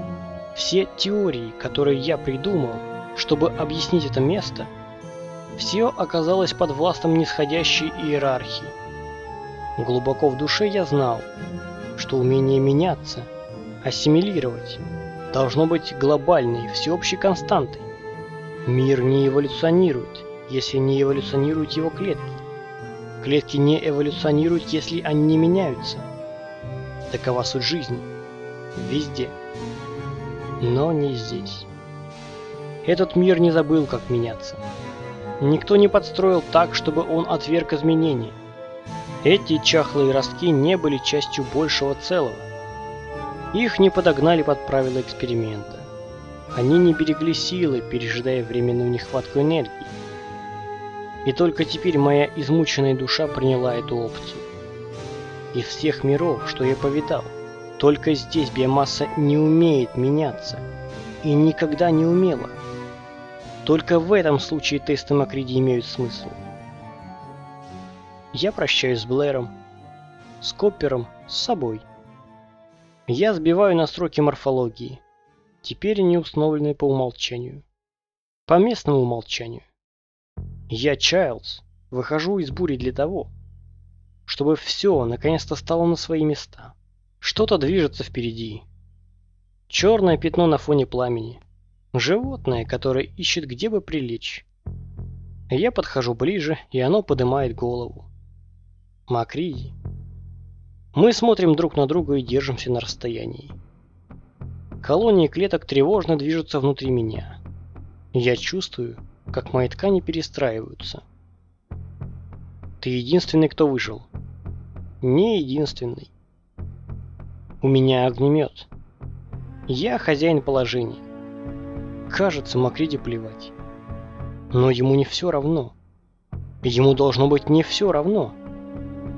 все теории, которые я придумал, чтобы объяснить это место, все оказалось под властом нисходящей иерархии. Глубоко в душе я знал, что умение меняться, ассимилировать, должно быть глобальной, всеобщей константой. Мир не эволюционирует, если не эволюционируют его клетки. Клетки не эволюционируют, если они не меняются. Такова суть жизни. Везде. Но не здесь. Этот мир не забыл, как меняться. Никто не подстроил так, чтобы он отверг изменения. Эти чахлые ростки не были частью большего целого. Их не подогнали под правила эксперимента. Они не берегли силы, пережидая временную нехватку энергии. И только теперь моя измученная душа приняла эту опцию. Из всех миров, что я повидал, только здесь биомасса не умеет меняться. И никогда не умела. Только в этом случае тесты Макриди имеют смысл. Я прощаюсь с Блэром, с Коппером, с собой. Я сбиваю настройки морфологии. Теперь они установлены по умолчанию. По местному умолчанию. Я, Чайлз, выхожу из бури для того, чтобы все наконец-то стало на свои места. Что-то движется впереди. Черное пятно на фоне пламени. Животное, которое ищет где бы прилечь. Я подхожу ближе, и оно поднимает голову. Макриди. Мы смотрим друг на друга и держимся на расстоянии. Колонии клеток тревожно движутся внутри меня. Я чувствую, как мои ткани перестраиваются. Ты единственный, кто выжил. Не единственный. У меня огнемет. Я хозяин положения. Кажется, Макриди плевать. Но ему не все равно. Ему должно быть не все равно.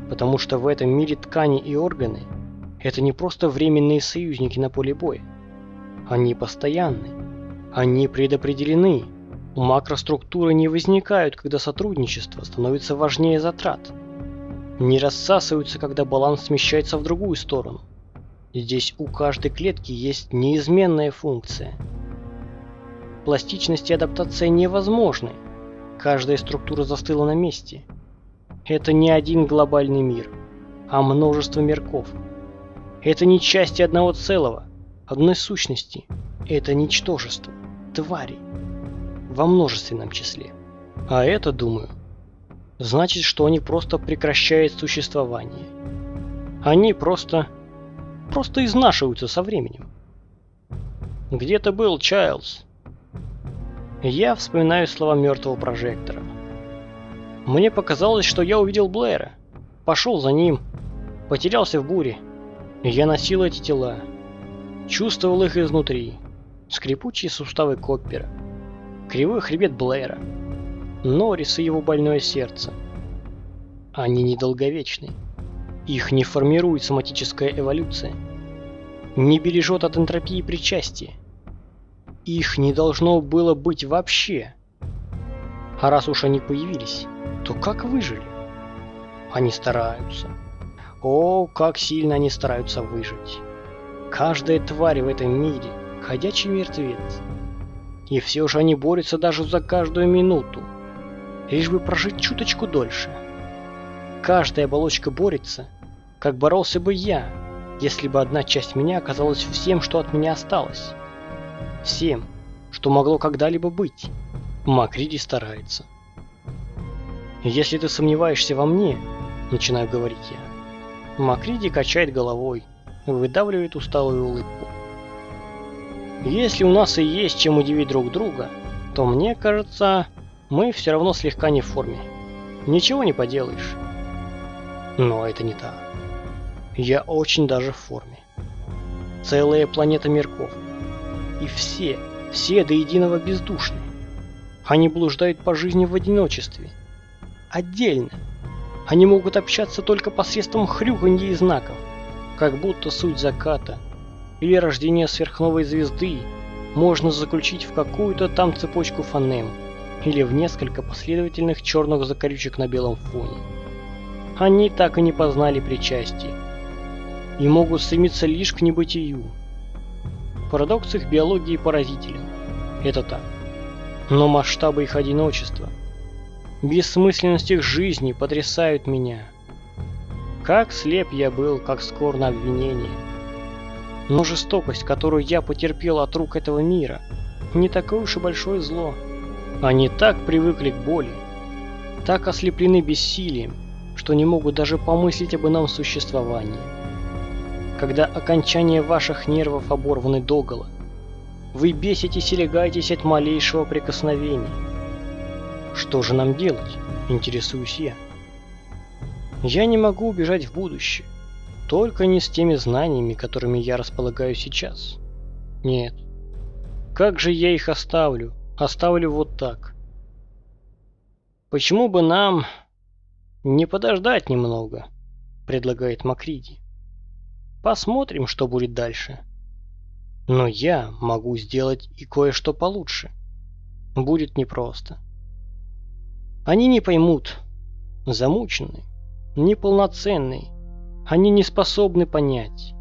Потому что в этом мире ткани и органы – это не просто временные союзники на поле боя. Они постоянны. Они предопределены. Макроструктуры не возникают, когда сотрудничество становится важнее затрат. Не рассасываются, когда баланс смещается в другую сторону. Здесь у каждой клетки есть неизменная функция – Пластичность и адаптация невозможны. Каждая структура застыла на месте. Это не один глобальный мир, а множество мирков. Это не части одного целого, одной сущности. Это ничтожество, твари. Во множественном числе. А это, думаю, значит, что они просто прекращают существование. Они просто... просто изнашиваются со временем. «Где ты был, Чайлз?» Я вспоминаю слова мертвого прожектора. Мне показалось, что я увидел Блэра. Пошел за ним. Потерялся в буре. Я носил эти тела. Чувствовал их изнутри. Скрипучие суставы Коппера. Кривой хребет Блэра. Норрис и его больное сердце. Они недолговечны. Их не формирует соматическая эволюция. Не бережет от энтропии причастия. Их не должно было быть вообще. А раз уж они появились, то как выжили? Они стараются. О, как сильно они стараются выжить. Каждая тварь в этом мире – ходячий мертвец. И все же они борются даже за каждую минуту, лишь бы прожить чуточку дольше. Каждая оболочка борется, как боролся бы я, если бы одна часть меня оказалась всем, что от меня осталось всем, что могло когда-либо быть. Макриди старается. «Если ты сомневаешься во мне», — начинаю говорить я. Макриди качает головой, выдавливает усталую улыбку. «Если у нас и есть чем удивить друг друга, то мне кажется, мы все равно слегка не в форме. Ничего не поделаешь». Но это не так. Я очень даже в форме. Целая планета мирков — и все, все до единого бездушны. Они блуждают по жизни в одиночестве. Отдельно. Они могут общаться только посредством хрюканья и знаков, как будто суть заката или рождения сверхновой звезды можно заключить в какую-то там цепочку фонем или в несколько последовательных черных закорючек на белом фоне. Они так и не познали причастие и могут стремиться лишь к небытию, Парадокс их биологии поразителен. Это так. Но масштабы их одиночества, бессмысленность их жизни потрясают меня. Как слеп я был, как скор на обвинение. Но жестокость, которую я потерпел от рук этого мира, не такое уж и большое зло. Они так привыкли к боли, так ослеплены бессилием, что не могут даже помыслить об ином существовании когда окончания ваших нервов оборваны догола. Вы беситесь и легаетесь от малейшего прикосновения. Что же нам делать, интересуюсь я. Я не могу убежать в будущее, только не с теми знаниями, которыми я располагаю сейчас. Нет. Как же я их оставлю? Оставлю вот так. Почему бы нам не подождать немного, предлагает Макриди. Посмотрим, что будет дальше. Но я могу сделать и кое-что получше. будет непросто. Они не поймут, замучены, неполноценны, они не способны понять.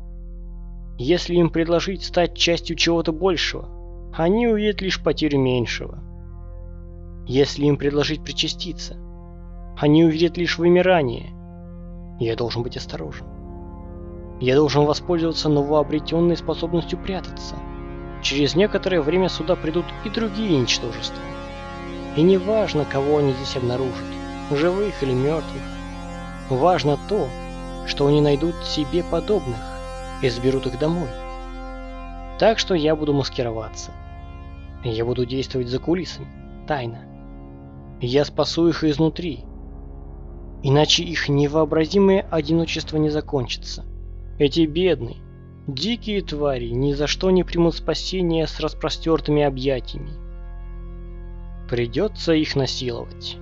Если им предложить стать частью чего-то большего, они увидят лишь потерю меньшего. Если им предложить причаститься, они увидят лишь вымирание. Я должен быть осторожен. Я должен воспользоваться новообретенной способностью прятаться. Через некоторое время сюда придут и другие ничтожества. И не важно, кого они здесь обнаружат, живых или мертвых. Важно то, что они найдут себе подобных и заберут их домой. Так что я буду маскироваться. Я буду действовать за кулисами, тайно. Я спасу их изнутри. Иначе их невообразимое одиночество не закончится. Эти бедные, дикие твари ни за что не примут спасения с распростертыми объятиями. Придется их насиловать.